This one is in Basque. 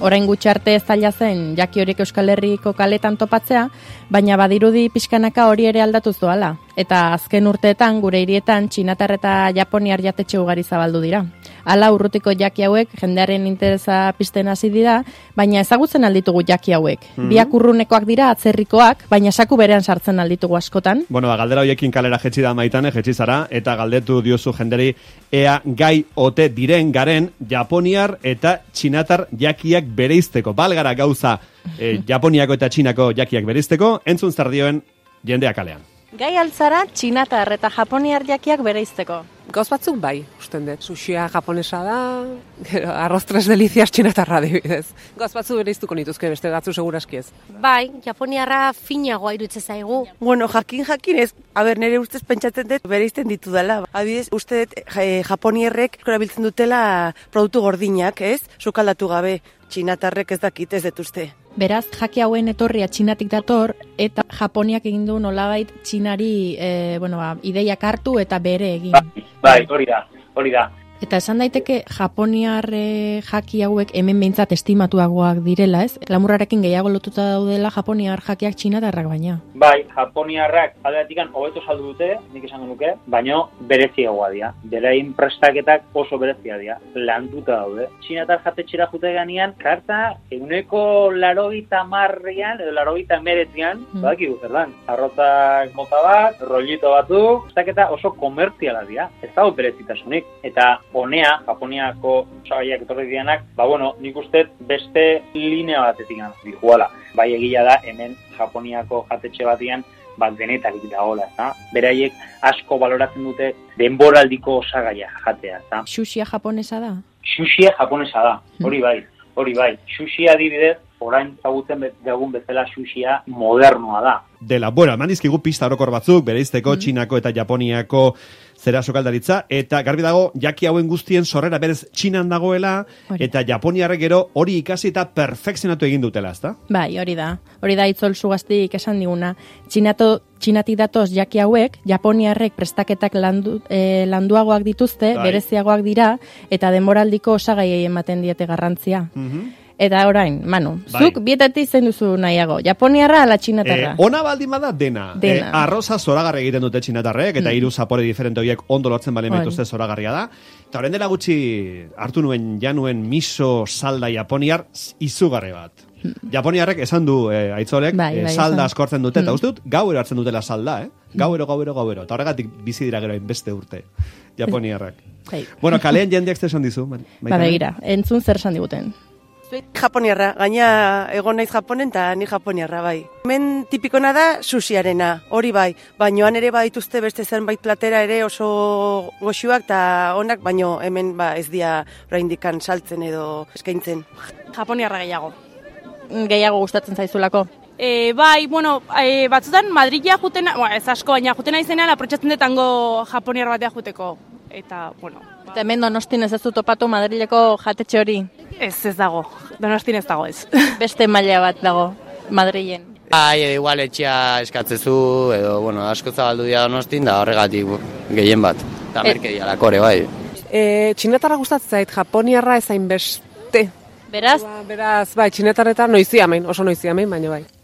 orain gutxi arte ez zaila zen jaki horiek Euskal Herriko kaletan topatzea, baina badirudi pixkanaka hori ere aldatu zuala. Eta azken urteetan gure hirietan txinatar eta japoniar jatetxe ugari zabaldu dira. Hala urrutiko jaki hauek jendearen interesa pizten hasi dira, baina ezagutzen alditugu jaki hauek. Mhm. Biak urrunekoak dira atzerrikoak, baina saku berean sartzen alditugu askotan. Bueno, ba, galdera hoiekin kalera jetzi da maitane, jetzi zara, eta galdetu diozu jenderi ea gai ote diren garen Japoniar eta Txinatar jakiak bereizteko. Balgara gauza eh, Japoniako eta Txinako jakiak bereizteko, entzun zer dioen jendea kalean. Gai altzara txinatar eta japoniar jakiak bereizteko. Gauz batzuk bai, usten dut. Sushia japonesa da, gero, arroz tres delizias txinatarra dibidez. Gauz batzuk bere iztuko nituzke, beste batzu seguraski ez. Bai, japoniarra finagoa irutze zaigu. Bueno, jakin jakin ez, a ber, nire ustez pentsatzen dut bereizten ditu dela. Adibidez, uste dut eh, japonierrek erabiltzen dutela produktu gordinak, ez? Sukaldatu gabe, txinatarrek ez dakit ez dut uste. Beraz, jaki hauen etorria txinatik dator, eta japoniak egin du nolabait txinari e, bueno, ba, ideiak hartu eta bere egin. Bai, hori da, hori da. Eta esan daiteke japoniar jaki hauek hemen behintzat estimatuagoak direla, ez? Lamurrarekin gehiago lotuta daudela japoniar jakiak txinatarrak baina. Bai, japoniarrak aldeatikan hobeto saldu dute, nik esango nuke, baino bereziagoa dira. Berain prestaketak oso berezia dira, landuta daude. Txinatar jatetxera jute ganean, karta eguneko larogita marrean, edo larogita meretzean, Mm. badakigu zer dan. Arrotzak mota bat, rollito batzuk, prestaketa oso komertziala dira. Ez dago berezitasunik. Eta honea, Japoniako osagaiak etorri dianak, ba bueno, nik uste beste linea batetik dijuala. Bai egia da, hemen Japoniako jatetxe batian, ba, denetarik dagoela, ezta? Beraiek asko baloratzen dute denboraldiko osagaia jatea, ezta? Sushia japonesa da? Sushia japonesa da, hori bai, hori bai. Sushia adibidez, orain zagutzen dugun bezala sushia modernoa da. Dela, bueno, eman dizkigu pista orokor batzuk, bereizteko Txinako eta Japoniako zera sokaldaritza, eta garbi dago, jaki hauen guztien sorrera berez Txinan dagoela, Hori. eta Japoniarrek gero hori ikasi eta perfekzionatu egin dutela, ezta? Bai, hori da. Hori da itzol sugaztik esan diguna. Txinato, txinatik datoz jaki hauek, japoniarrek prestaketak landu, eh, landuagoak dituzte, Bai. bereziagoak dira, eta denboraldiko osagaiei ematen diete garrantzia. Eta orain, Manu, Bai. zuk bietatik zein duzu nahiago, japoniarra ala txinatarra? Eh, ona baldin bada dena. Dena. Eh, arroza zoragarri egiten dute txinatarrek, eta hiru zapore diferente horiek ondo lortzen balen Hori. baituzte zoragarria da. Eta horren dela gutxi hartu nuen januen miso salda japoniar izugarri bat. Japoniarrek esan du eh, aitzolek, Bai, eh, bai, salda esan. asko dute, eta Mm. uste dut gauero hartzen dutela salda, eh? Gauero, gauero, gauero. Eta horregatik bizi dira gero beste urte, japoniarrak. Bai. bueno, kalean jendeak zer esan dizu? Bai, Ba, begira, entzun zer esan diguten. Japoniarra, gaina egon naiz Japonen eta ni Japoniarra bai. Hemen tipikona da sushiarena, hori bai. Bainoan ere badituzte beste zenbait platera ere oso goxuak eta onak, baino hemen ba ez dia oraindikan saltzen edo eskaintzen. Japoniarra gehiago. Gehiago gustatzen zaizulako. E, bai, bueno, e, batzutan Madrila juten, bueno, ez asko, baina juten izenean aprotxatzen detango japoniar batea juteko. Eta, bueno, Eta hemen donostin ez ez du topatu Madrileko jatetxe hori. Ez ez dago, donostin ez dago ez. Beste maila bat dago Madrilen. Bai, edo igual etxea eskatzezu, edo, bueno, asko zabaldu dira donostin, da horregatik gehien bat. Eta merkeria lakore, bai. E, txinatarra gustatzen zait, japoniarra ezain beste. Beraz, Ba, beraz, bai, txinatarreta noizi hemen, oso noizi hemen, baina bai.